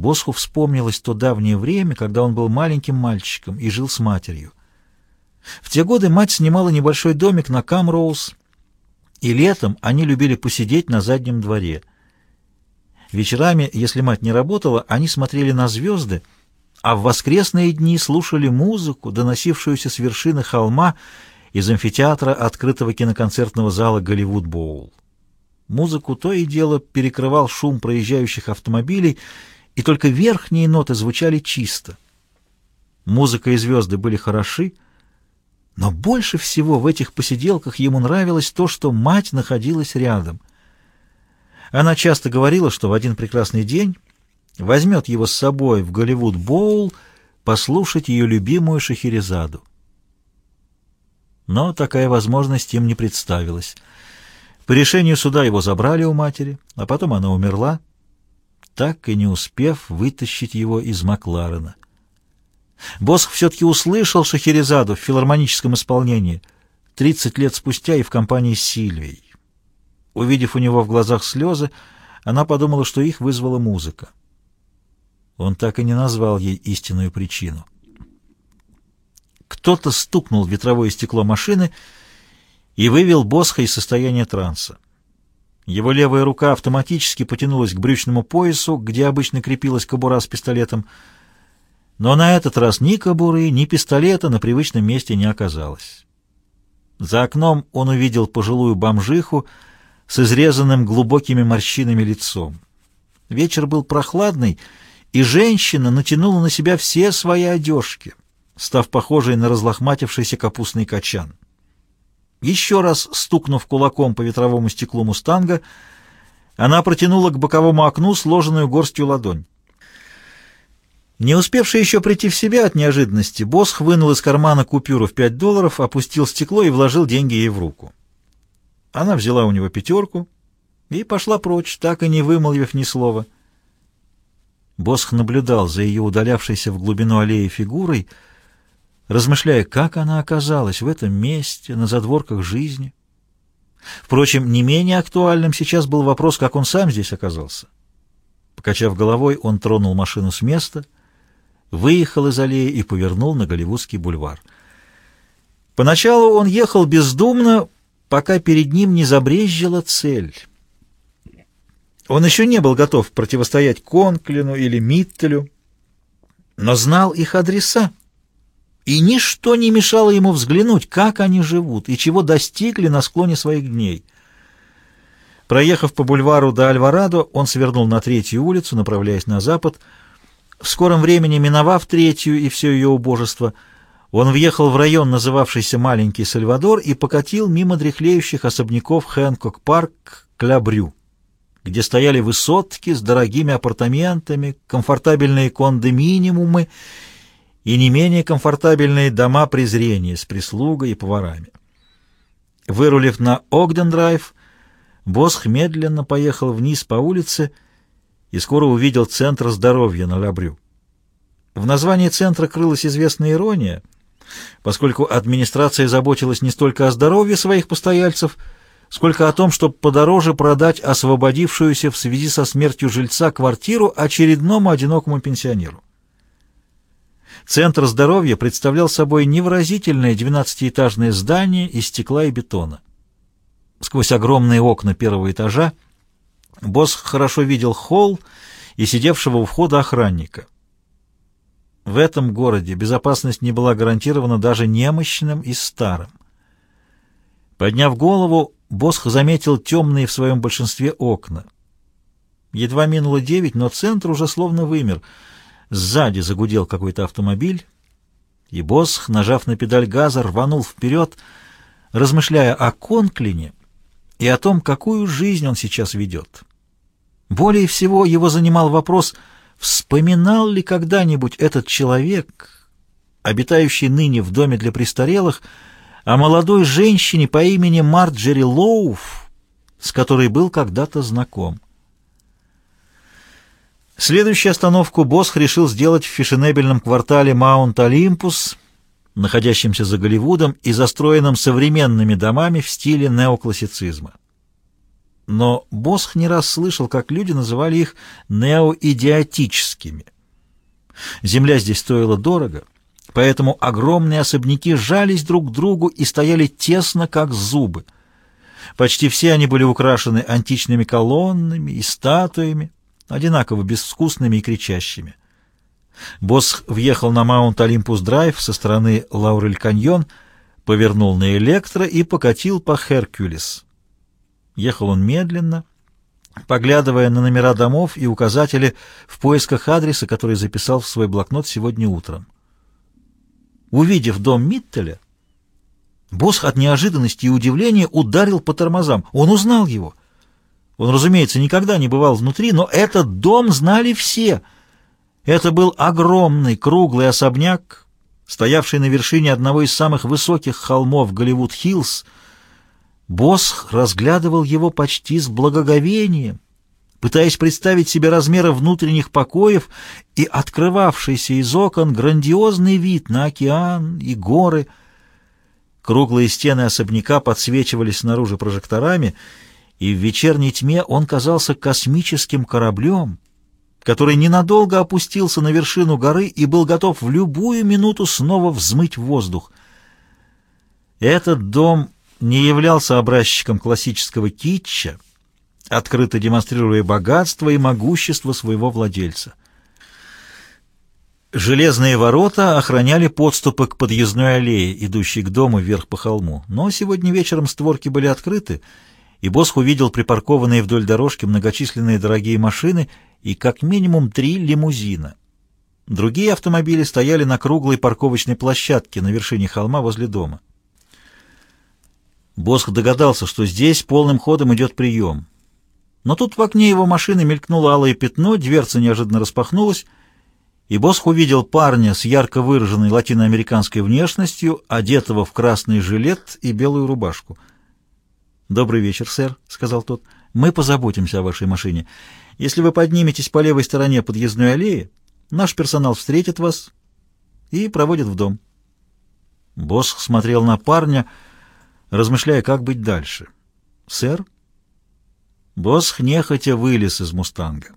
Босху вспомнилось то давнее время, когда он был маленьким мальчиком и жил с матерью. В те годы мать снимала небольшой домик на Камроуз, и летом они любили посидеть на заднем дворе. Вечерами, если мать не работала, они смотрели на звезды, а в воскресные дни слушали музыку, доносившуюся с вершины холма из амфитеатра открытого киноконцертного зала «Голливуд Боул». Музыку то и дело перекрывал шум проезжающих автомобилей, и только верхние ноты звучали чисто. Музыка и звезды были хороши, но больше всего в этих посиделках ему нравилось то, что мать находилась рядом. Она часто говорила, что в один прекрасный день возьмет его с собой в Голливуд Боул послушать ее любимую Шахерезаду. Но такая возможность им не представилась. По решению суда его забрали у матери, а потом она умерла, так и не успев вытащить его из Макларена. Босх все-таки услышал Шахерезаду в филармоническом исполнении 30 лет спустя и в компании с Сильвией. Увидев у него в глазах слезы, она подумала, что их вызвала музыка. Он так и не назвал ей истинную причину. Кто-то стукнул в ветровое стекло машины и вывел Босха из состояния транса. Его левая рука автоматически потянулась к брючному поясу, где обычно крепилась кобура с пистолетом, но на этот раз ни кобуры, ни пистолета на привычном месте не оказалось. За окном он увидел пожилую бомжиху с изрезанным глубокими морщинами лицом. Вечер был прохладный, и женщина натянула на себя все свои одежки, став похожей на разлохматившийся капустный качан. Еще раз стукнув кулаком по ветровому стеклу «Мустанга», она протянула к боковому окну сложенную горстью ладонь. Не успевший еще прийти в себя от неожиданности, Босх вынул из кармана купюру в пять долларов, опустил стекло и вложил деньги ей в руку. Она взяла у него пятерку и пошла прочь, так и не вымолвив ни слова — Босх наблюдал за ее удалявшейся в глубину аллеи фигурой, размышляя, как она оказалась в этом месте, на задворках жизни. Впрочем, не менее актуальным сейчас был вопрос, как он сам здесь оказался. Покачав головой, он тронул машину с места, выехал из аллеи и повернул на Голливудский бульвар. Поначалу он ехал бездумно, пока перед ним не забрезжила цель — он еще не был готов противостоять Конклину или Миттелю, но знал их адреса, и ничто не мешало ему взглянуть, как они живут и чего достигли на склоне своих дней. Проехав по бульвару до Альварадо, он свернул на третью улицу, направляясь на запад. В скором времени, миновав третью и все ее убожество, он въехал в район, называвшийся Маленький Сальвадор, и покатил мимо дряхлеющих особняков Хэнкок-парк к Лябрю где стояли высотки с дорогими апартаментами, комфортабельные кондоминиумы и не менее комфортабельные дома презрения с прислугой и поварами. Вырулив на Огден-драйв, Босх медленно поехал вниз по улице и скоро увидел Центр здоровья на Лабрю. В названии центра крылась известная ирония, поскольку администрация заботилась не столько о здоровье своих постояльцев, сколько о том, чтобы подороже продать освободившуюся в связи со смертью жильца квартиру очередному одинокому пенсионеру. Центр здоровья представлял собой невыразительное двенадцатиэтажное здание из стекла и бетона. Сквозь огромные окна первого этажа босс хорошо видел холл и сидевшего у входа охранника. В этом городе безопасность не была гарантирована даже немощным и старым. Подняв голову, Босх заметил темные в своем большинстве окна. Едва минуло девять, но центр уже словно вымер. Сзади загудел какой-то автомобиль, и Босх, нажав на педаль газа, рванул вперед, размышляя о Конклине и о том, какую жизнь он сейчас ведет. Более всего его занимал вопрос, вспоминал ли когда-нибудь этот человек, обитающий ныне в доме для престарелых, о молодой женщине по имени Марджери Лоуф, с которой был когда-то знаком. Следующую остановку Босх решил сделать в фешенебельном квартале Маунт-Олимпус, находящемся за Голливудом и застроенном современными домами в стиле неоклассицизма. но Босх не раз слышал, как люди называли их неоидиотическими. Земля здесь стоила дорого, поэтому огромные особняки жались друг к другу и стояли тесно, как зубы. Почти все они были украшены античными колоннами и статуями, одинаково безвкусными и кричащими. Босх въехал на Маунт Олимпус Драйв со стороны Лаурель-Каньон, повернул на Электро и покатил по Херкулес. Ехал он медленно, поглядывая на номера домов и указатели в поисках адреса, который записал в свой блокнот сегодня утром. Увидев дом Миттеля, Босх от неожиданности и удивления ударил по тормозам. Он узнал его. Он, разумеется, никогда не бывал внутри, но этот дом знали все. Это был огромный круглый особняк, стоявший на вершине одного из самых высоких холмов Голливуд-Хиллз, Босх разглядывал его почти с благоговением, пытаясь представить себе размеры внутренних покоев и открывавшийся из окон грандиозный вид на океан и горы. Круглые стены особняка подсвечивались снаружи прожекторами, и в вечерней тьме он казался космическим кораблем, который ненадолго опустился на вершину горы и был готов в любую минуту снова взмыть в воздух. Этот дом не являлся образчиком классического китча, открыто демонстрируя богатство и могущество своего владельца. Железные ворота охраняли подступы к подъездной аллее, идущей к дому вверх по холму, но сегодня вечером створки были открыты, и Босх увидел припаркованные вдоль дорожки многочисленные дорогие машины и как минимум три лимузина. Другие автомобили стояли на круглой парковочной площадке на вершине холма возле дома. Босх догадался, что здесь полным ходом идет прием. Но тут в окне его машины мелькнуло алое пятно, дверца неожиданно распахнулась, и Босх увидел парня с ярко выраженной латиноамериканской внешностью, одетого в красный жилет и белую рубашку. «Добрый вечер, сэр», — сказал тот. «Мы позаботимся о вашей машине. Если вы подниметесь по левой стороне подъездной аллеи, наш персонал встретит вас и проводит в дом». Босх смотрел на парня, — размышляя, как быть дальше. «Сэр?» Босх нехотя вылез из «Мустанга».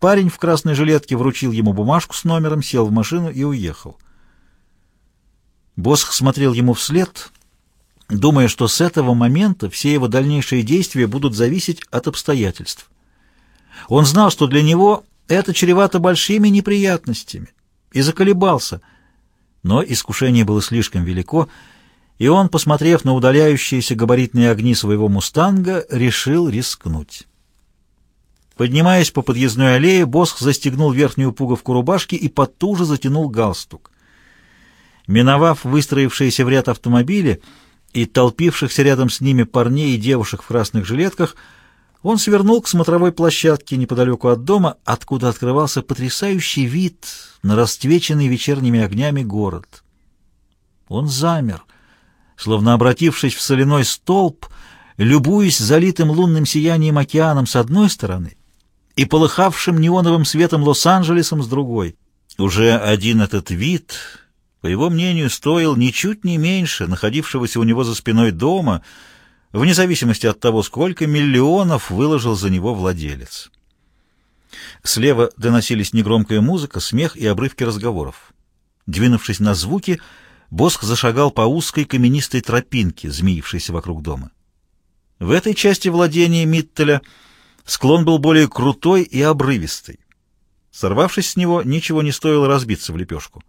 Парень в красной жилетке вручил ему бумажку с номером, сел в машину и уехал. Босх смотрел ему вслед, думая, что с этого момента все его дальнейшие действия будут зависеть от обстоятельств. Он знал, что для него это чревато большими неприятностями, и заколебался, но искушение было слишком велико, и он, посмотрев на удаляющиеся габаритные огни своего «Мустанга», решил рискнуть. Поднимаясь по подъездной аллее, Босх застегнул верхнюю пуговку рубашки и потуже затянул галстук. Миновав выстроившиеся в ряд автомобили и толпившихся рядом с ними парней и девушек в красных жилетках, он свернул к смотровой площадке неподалеку от дома, откуда открывался потрясающий вид на расцвеченный вечерними огнями город. Он замер — словно обратившись в соляной столб, любуясь залитым лунным сиянием океаном с одной стороны и полыхавшим неоновым светом Лос-Анджелесом с другой. Уже один этот вид, по его мнению, стоил ничуть не меньше находившегося у него за спиной дома, вне зависимости от того, сколько миллионов выложил за него владелец. Слева доносились негромкая музыка, смех и обрывки разговоров. Двинувшись на звуки, Босх зашагал по узкой каменистой тропинке, змеившейся вокруг дома. В этой части владения Миттеля склон был более крутой и обрывистый. Сорвавшись с него, ничего не стоило разбиться в лепешку.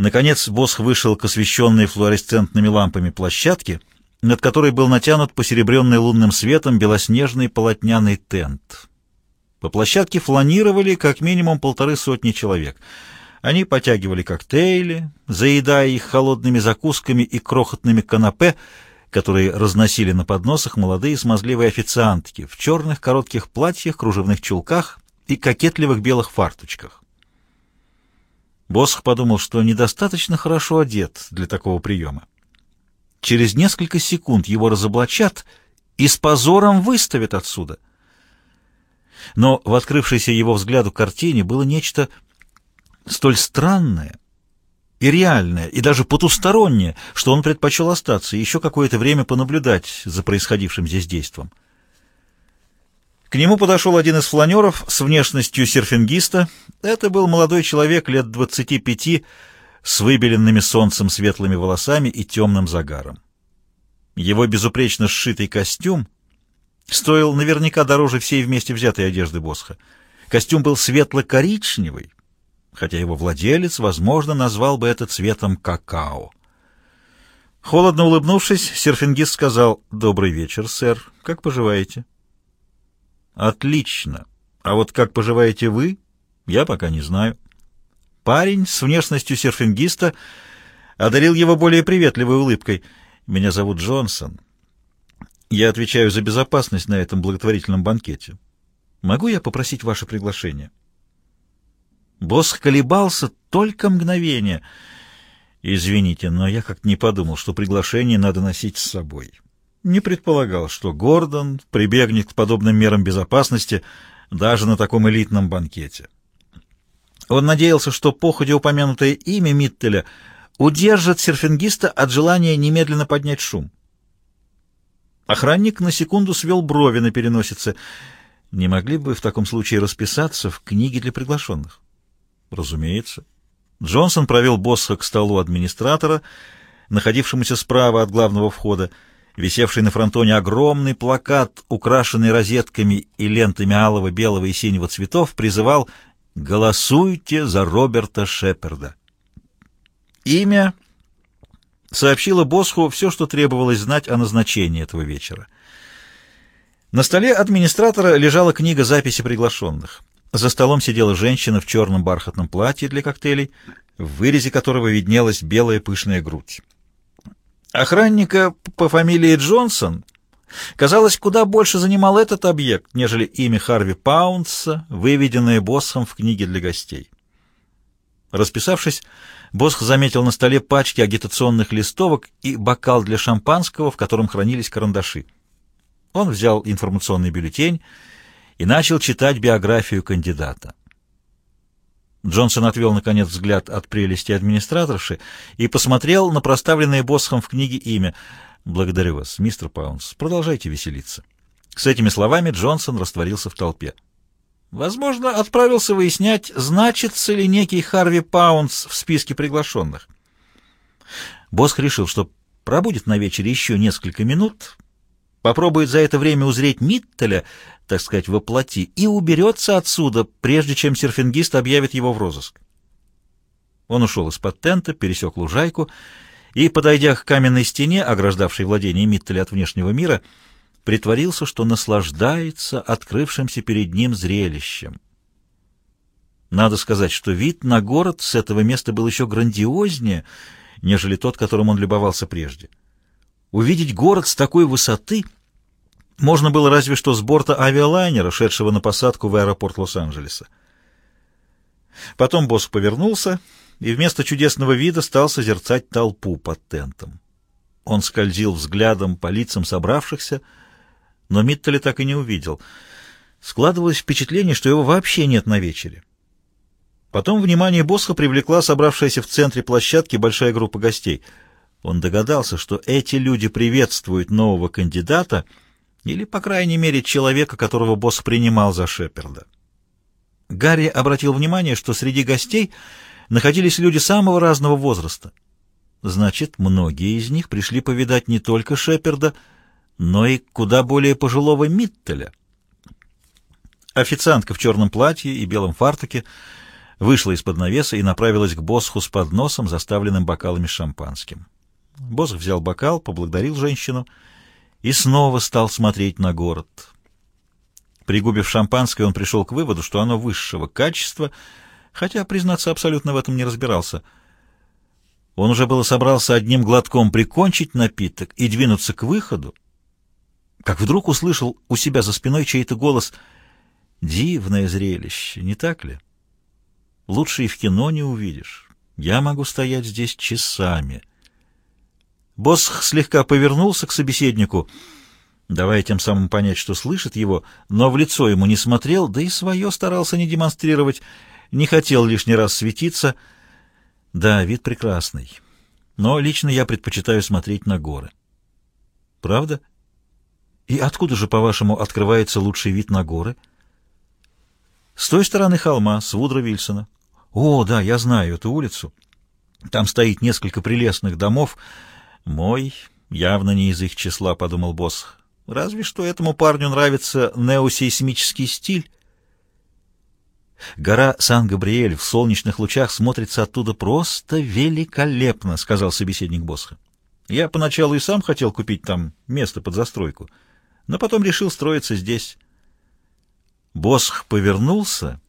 Наконец Босх вышел к освещенной флуоресцентными лампами площадке, над которой был натянут посеребренный лунным светом белоснежный полотняный тент. По площадке фланировали как минимум полторы сотни человек — они потягивали коктейли, заедая их холодными закусками и крохотными канапе, которые разносили на подносах молодые смазливые официантки в черных коротких платьях, кружевных чулках и кокетливых белых фарточках. Босх подумал, что недостаточно хорошо одет для такого приема. Через несколько секунд его разоблачат и с позором выставят отсюда. Но в открывшейся его взгляду картине было нечто столь странное и реальное, и даже потустороннее, что он предпочел остаться и еще какое-то время понаблюдать за происходившим здесь действом. К нему подошел один из фланеров с внешностью серфингиста. Это был молодой человек лет 25 с выбеленными солнцем светлыми волосами и темным загаром. Его безупречно сшитый костюм стоил наверняка дороже всей вместе взятой одежды Босха. Костюм был светло-коричневый, хотя его владелец, возможно, назвал бы это цветом какао. Холодно улыбнувшись, серфингист сказал «Добрый вечер, сэр. Как поживаете?» «Отлично. А вот как поживаете вы, я пока не знаю». Парень с внешностью серфингиста одарил его более приветливой улыбкой. «Меня зовут Джонсон. Я отвечаю за безопасность на этом благотворительном банкете. Могу я попросить ваше приглашение?» Босс колебался только мгновение — «Извините, но я как-то не подумал, что приглашение надо носить с собой. Не предполагал, что Гордон прибегнет к подобным мерам безопасности даже на таком элитном банкете». Он надеялся, что походе упомянутое имя Миттеля удержит серфингиста от желания немедленно поднять шум. Охранник на секунду свел брови на переносице. Не могли бы в таком случае расписаться в книге для приглашенных? Разумеется. Джонсон провел босса к столу администратора, находившемуся справа от главного входа. Висевший на фронтоне огромный плакат, украшенный розетками и лентами алого, белого и синего цветов, призывал «Голосуйте за Роберта Шеперда». Имя сообщило Босху все, что требовалось знать о назначении этого вечера. На столе администратора лежала книга записи приглашенных. За столом сидела женщина в черном бархатном платье для коктейлей, в вырезе которого виднелась белая пышная грудь. Охранника по фамилии Джонсон, казалось, куда больше занимал этот объект, нежели имя Харви Паунса, выведенное боссом в книге для гостей. Расписавшись, Босх заметил на столе пачки агитационных листовок и бокал для шампанского, в котором хранились карандаши. Он взял информационный бюллетень и начал читать биографию кандидата. Джонсон отвел, наконец, взгляд от прелести администраторши и посмотрел на проставленное Босхом в книге имя. «Благодарю вас, мистер Паунс. Продолжайте веселиться». С этими словами Джонсон растворился в толпе. Возможно, отправился выяснять, значится ли некий Харви Паунс в списке приглашенных. Босх решил, что пробудет на вечере еще несколько минут, попробует за это время узреть Миттеля, так сказать, воплоти, и уберется отсюда, прежде чем серфингист объявит его в розыск. Он ушел из-под тента, пересек лужайку и, подойдя к каменной стене, ограждавшей владение Миттеля от внешнего мира, притворился, что наслаждается открывшимся перед ним зрелищем. Надо сказать, что вид на город с этого места был еще грандиознее, нежели тот, которым он любовался прежде. Увидеть город с такой высоты можно было разве что с борта авиалайнера, шедшего на посадку в аэропорт Лос-Анджелеса. Потом босс повернулся и вместо чудесного вида стал созерцать толпу под тентом. Он скользил взглядом по лицам собравшихся, но Миттеля так и не увидел. Складывалось впечатление, что его вообще нет на вечере. Потом внимание Босха привлекла собравшаяся в центре площадки большая группа гостей — он догадался, что эти люди приветствуют нового кандидата или, по крайней мере, человека, которого босс принимал за Шеперда. Гарри обратил внимание, что среди гостей находились люди самого разного возраста. Значит, многие из них пришли повидать не только Шеперда, но и куда более пожилого Миттеля. Официантка в черном платье и белом фартуке вышла из-под навеса и направилась к Босху с подносом, заставленным бокалами шампанским. Босх взял бокал, поблагодарил женщину и снова стал смотреть на город. Пригубив шампанское, он пришел к выводу, что оно высшего качества, хотя, признаться, абсолютно в этом не разбирался. Он уже было собрался одним глотком прикончить напиток и двинуться к выходу, как вдруг услышал у себя за спиной чей-то голос «Дивное зрелище, не так ли? Лучше и в кино не увидишь. Я могу стоять здесь часами». Босх слегка повернулся к собеседнику, давая тем самым понять, что слышит его, но в лицо ему не смотрел, да и свое старался не демонстрировать, не хотел лишний раз светиться. Да, вид прекрасный, но лично я предпочитаю смотреть на горы. Правда? И откуда же, по-вашему, открывается лучший вид на горы? С той стороны холма, с Вудро Вильсона. О, да, я знаю эту улицу. Там стоит несколько прелестных домов. Мой явно не из их числа, подумал босс. Разве что этому парню нравится неосейсмический стиль. Гора Сан-Габриэль в солнечных лучах смотрится оттуда просто великолепно, сказал собеседник Босха. Я поначалу и сам хотел купить там место под застройку, но потом решил строиться здесь. Босх повернулся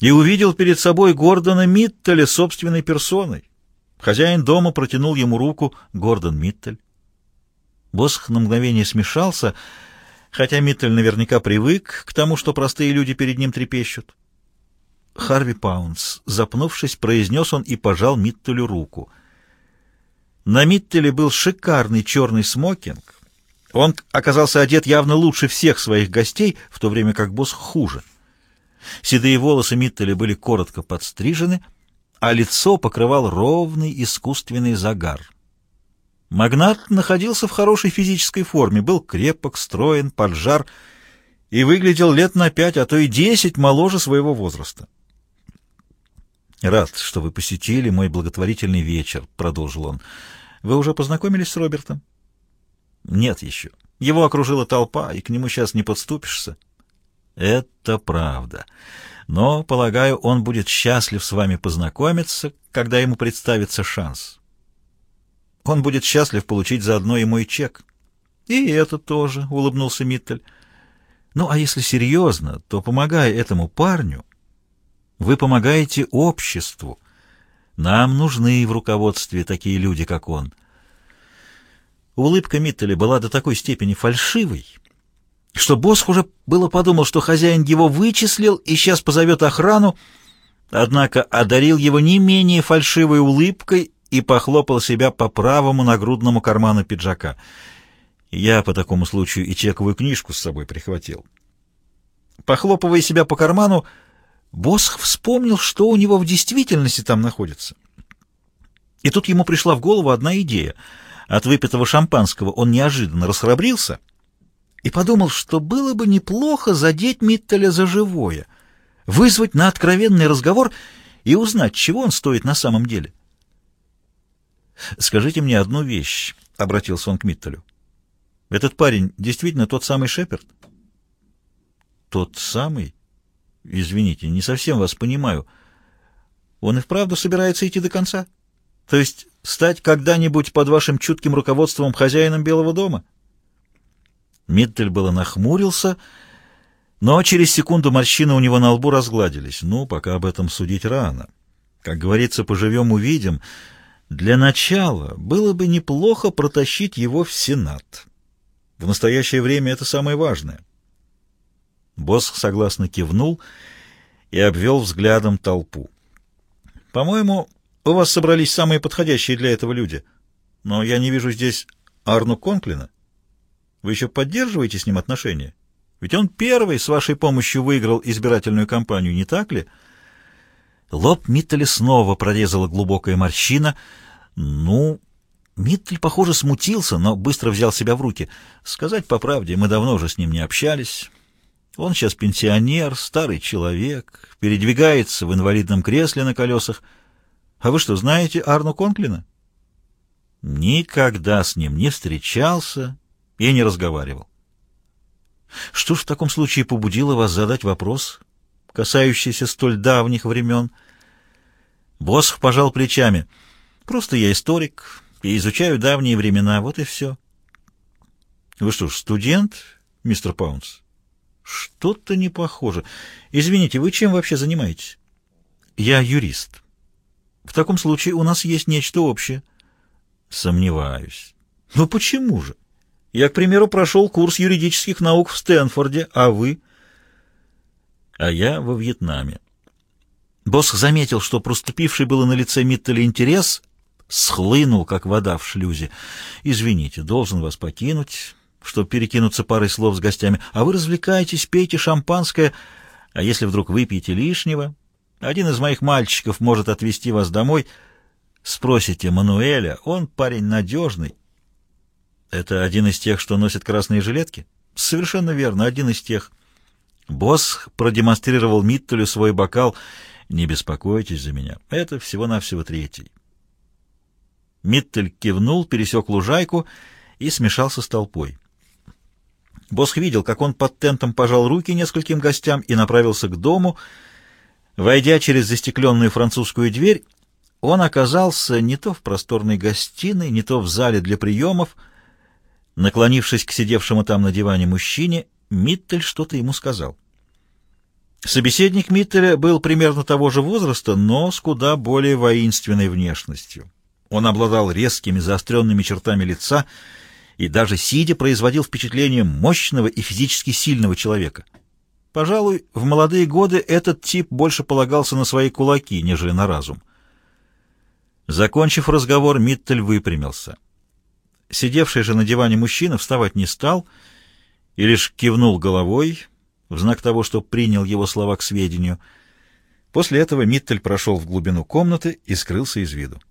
и увидел перед собой Гордона Миттеля собственной персоной. Хозяин дома протянул ему руку Гордон Миттель. Босх на мгновение смешался, хотя Миттель наверняка привык к тому, что простые люди перед ним трепещут. Харви Паунс, запнувшись, произнес он и пожал Миттелю руку. На Миттеле был шикарный черный смокинг. Он оказался одет явно лучше всех своих гостей, в то время как босс хуже. Седые волосы Миттеля были коротко подстрижены, а лицо покрывал ровный искусственный загар. Магнат находился в хорошей физической форме, был крепок, строен, поджар и выглядел лет на пять, а то и десять моложе своего возраста. «Рад, что вы посетили мой благотворительный вечер», — продолжил он. «Вы уже познакомились с Робертом?» «Нет еще. Его окружила толпа, и к нему сейчас не подступишься». «Это правда. Но, полагаю, он будет счастлив с вами познакомиться, когда ему представится шанс». Он будет счастлив получить заодно и мой чек. — И это тоже, — улыбнулся Миттель. — Ну, а если серьезно, то, помогая этому парню, вы помогаете обществу. Нам нужны в руководстве такие люди, как он. Улыбка Миттеля была до такой степени фальшивой, что босс уже было подумал, что хозяин его вычислил и сейчас позовет охрану, однако одарил его не менее фальшивой улыбкой и похлопал себя по правому нагрудному карману пиджака. Я по такому случаю и чековую книжку с собой прихватил. Похлопывая себя по карману, Босх вспомнил, что у него в действительности там находится. И тут ему пришла в голову одна идея. От выпитого шампанского он неожиданно расхрабрился и подумал, что было бы неплохо задеть Миттеля за живое, вызвать на откровенный разговор и узнать, чего он стоит на самом деле. «Скажите мне одну вещь», — обратился он к Миттелю. «Этот парень действительно тот самый Шеперд?» «Тот самый? Извините, не совсем вас понимаю. Он и вправду собирается идти до конца? То есть стать когда-нибудь под вашим чутким руководством хозяином Белого дома?» Миттель было нахмурился, но через секунду морщины у него на лбу разгладились. «Ну, пока об этом судить рано. Как говорится, поживем — увидим». Для начала было бы неплохо протащить его в Сенат. В настоящее время это самое важное. Босс согласно кивнул и обвел взглядом толпу. «По-моему, у вас собрались самые подходящие для этого люди. Но я не вижу здесь Арну Конклина. Вы еще поддерживаете с ним отношения? Ведь он первый с вашей помощью выиграл избирательную кампанию, не так ли?» Лоб Миттеля снова прорезала глубокая морщина. «Ну...» Миттель, похоже, смутился, но быстро взял себя в руки. «Сказать по правде, мы давно уже с ним не общались. Он сейчас пенсионер, старый человек, передвигается в инвалидном кресле на колесах. А вы что, знаете Арну Конклина?» Никогда с ним не встречался и не разговаривал. Что ж в таком случае побудило вас задать вопрос, касающийся столь давних времен? Босх пожал плечами. «Просто я историк и изучаю давние времена, вот и все». «Вы что ж, студент, мистер Паунс?» «Что-то не похоже. Извините, вы чем вообще занимаетесь?» «Я юрист». «В таком случае у нас есть нечто общее». «Сомневаюсь». «Ну почему же? Я, к примеру, прошел курс юридических наук в Стэнфорде, а вы?» «А я во Вьетнаме». Босс заметил, что проступивший было на лице Миттеля интерес схлынул, как вода в шлюзе. «Извините, должен вас покинуть, чтобы перекинуться парой слов с гостями. А вы развлекайтесь, пейте шампанское, а если вдруг выпьете лишнего, один из моих мальчиков может отвезти вас домой. Спросите Мануэля, он парень надежный». Это один из тех, что носят красные жилетки? Совершенно верно, один из тех. Босс продемонстрировал Миттелю свой бокал. Не беспокойтесь за меня, это всего-навсего третий. Миттель кивнул, пересек лужайку и смешался с толпой. Босх видел, как он под тентом пожал руки нескольким гостям и направился к дому. Войдя через застекленную французскую дверь, он оказался не то в просторной гостиной, не то в зале для приемов. Наклонившись к сидевшему там на диване мужчине, Миттель что-то ему сказал. Собеседник Миттеля был примерно того же возраста, но с куда более воинственной внешностью. Он обладал резкими заостренными чертами лица и даже сидя производил впечатление мощного и физически сильного человека. Пожалуй, в молодые годы этот тип больше полагался на свои кулаки, нежели на разум. Закончив разговор, Миттель выпрямился. Сидевший же на диване мужчина вставать не стал и лишь кивнул головой в знак того, что принял его слова к сведению. После этого Миттель прошел в глубину комнаты и скрылся из виду.